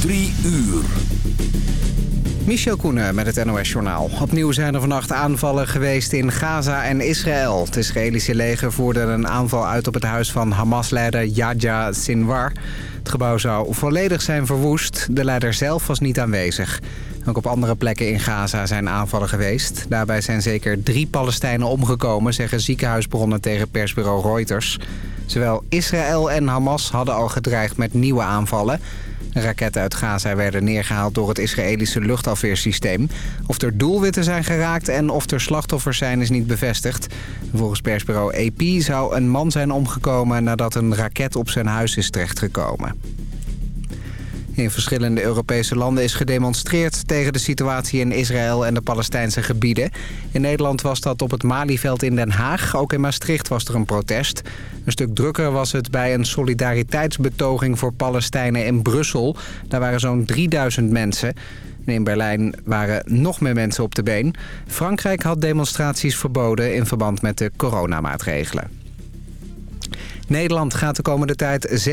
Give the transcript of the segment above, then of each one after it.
Drie uur. Michel Koenen met het NOS-journaal. Opnieuw zijn er vannacht aanvallen geweest in Gaza en Israël. Het Israëlische leger voerde een aanval uit op het huis van Hamas-leider Yahya Sinwar. Het gebouw zou volledig zijn verwoest. De leider zelf was niet aanwezig. Ook op andere plekken in Gaza zijn aanvallen geweest. Daarbij zijn zeker drie Palestijnen omgekomen, zeggen ziekenhuisbronnen tegen persbureau Reuters. Zowel Israël en Hamas hadden al gedreigd met nieuwe aanvallen. Raketten uit Gaza werden neergehaald door het Israëlische luchtafweersysteem. Of er doelwitten zijn geraakt en of er slachtoffers zijn is niet bevestigd. Volgens persbureau AP zou een man zijn omgekomen nadat een raket op zijn huis is terechtgekomen. In verschillende Europese landen is gedemonstreerd tegen de situatie in Israël en de Palestijnse gebieden. In Nederland was dat op het Malieveld in Den Haag. Ook in Maastricht was er een protest. Een stuk drukker was het bij een solidariteitsbetoging voor Palestijnen in Brussel. Daar waren zo'n 3000 mensen. in Berlijn waren nog meer mensen op de been. Frankrijk had demonstraties verboden in verband met de coronamaatregelen. Nederland gaat de komende tijd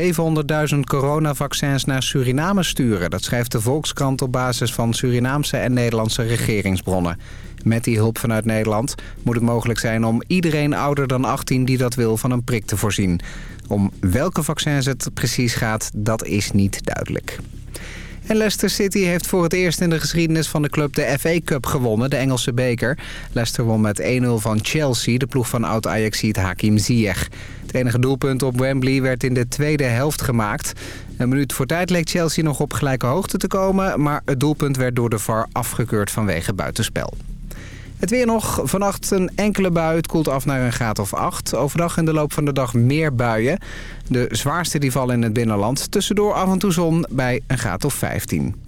700.000 coronavaccins naar Suriname sturen. Dat schrijft de Volkskrant op basis van Surinaamse en Nederlandse regeringsbronnen. Met die hulp vanuit Nederland moet het mogelijk zijn om iedereen ouder dan 18 die dat wil van een prik te voorzien. Om welke vaccins het precies gaat, dat is niet duidelijk. En Leicester City heeft voor het eerst in de geschiedenis van de club de FA Cup gewonnen, de Engelse beker. Leicester won met 1-0 van Chelsea, de ploeg van oud-Ajaxiet Hakim Ziyech. Het enige doelpunt op Wembley werd in de tweede helft gemaakt. Een minuut voor tijd leek Chelsea nog op gelijke hoogte te komen... maar het doelpunt werd door de VAR afgekeurd vanwege buitenspel. Het weer nog. Vannacht een enkele bui. Het koelt af naar een graad of 8. Overdag in de loop van de dag meer buien. De zwaarste die vallen in het binnenland. Tussendoor af en toe zon bij een graad of 15.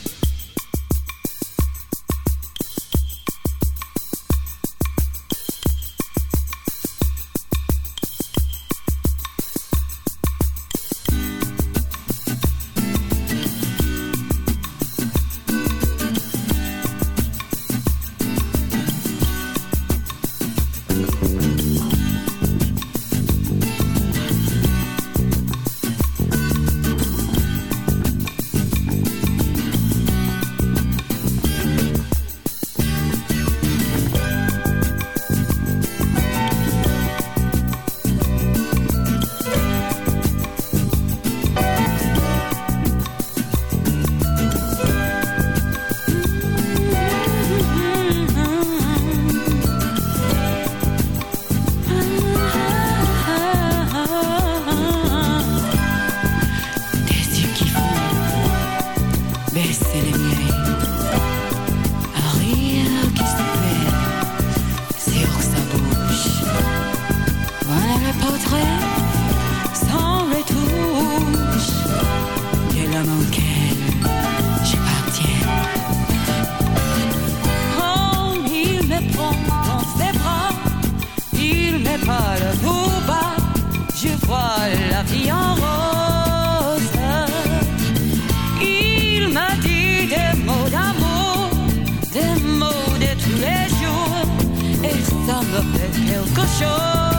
Quelque chose.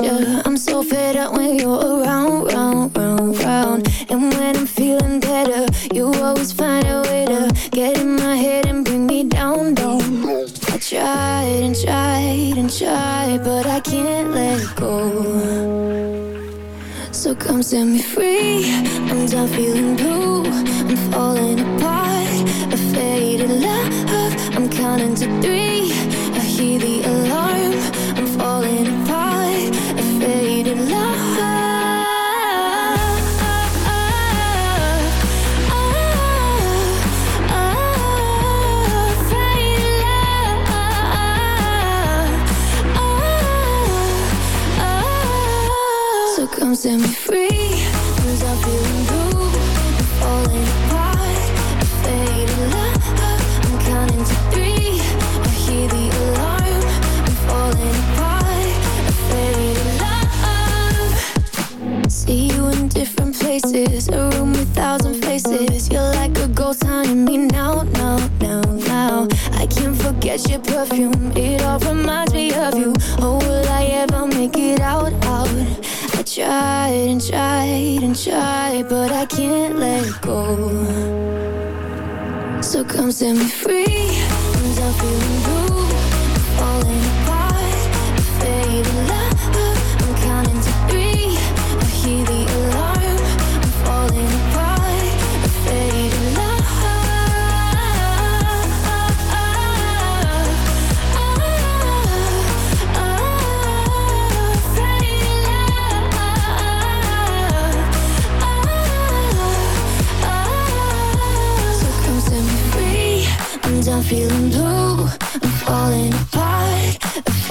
you. I'm so fed up when you're around. tried and tried, but I can't let go. So come set me free, i I'm feeling blue.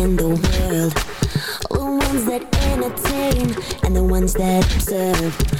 in the world. The ones that entertain and the ones that observe.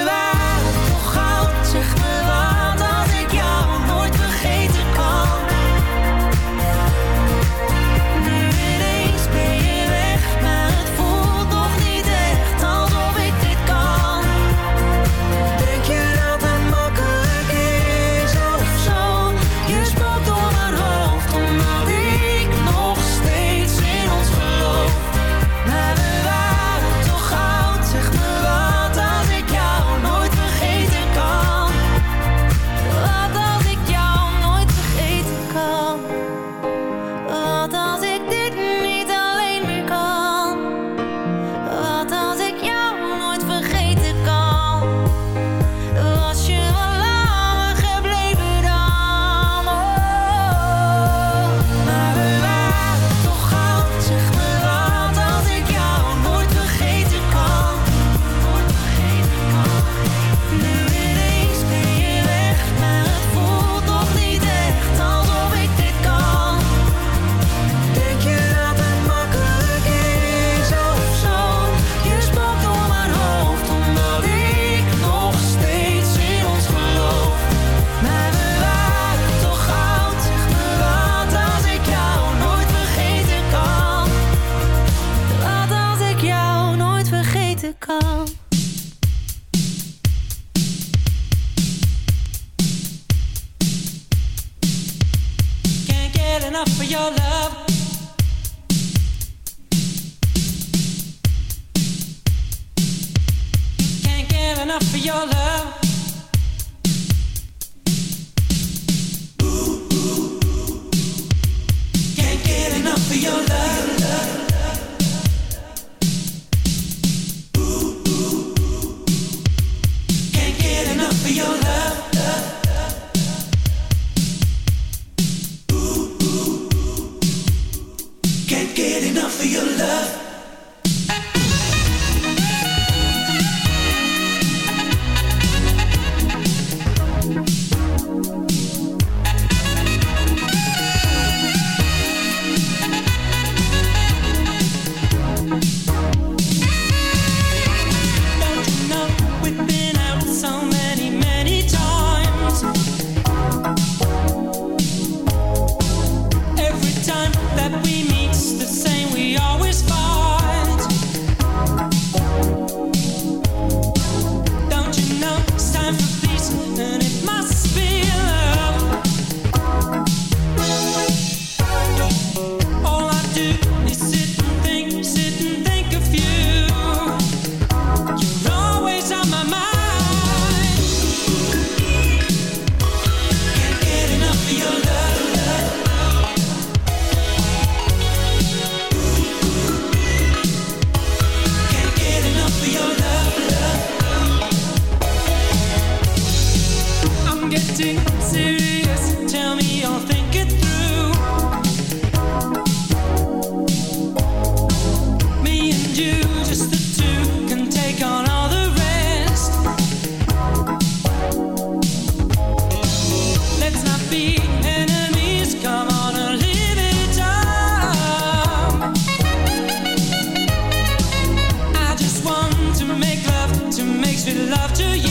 love to you.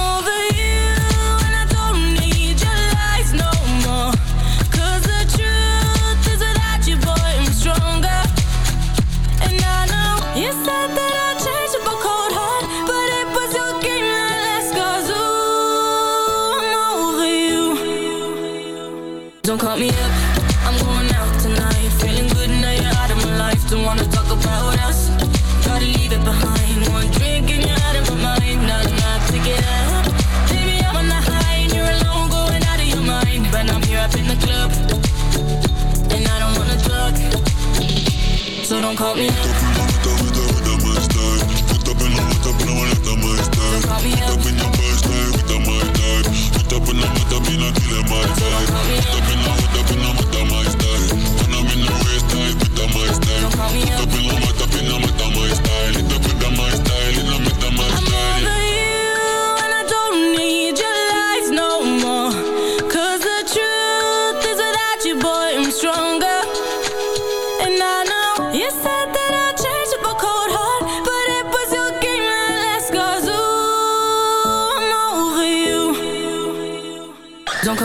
don't call me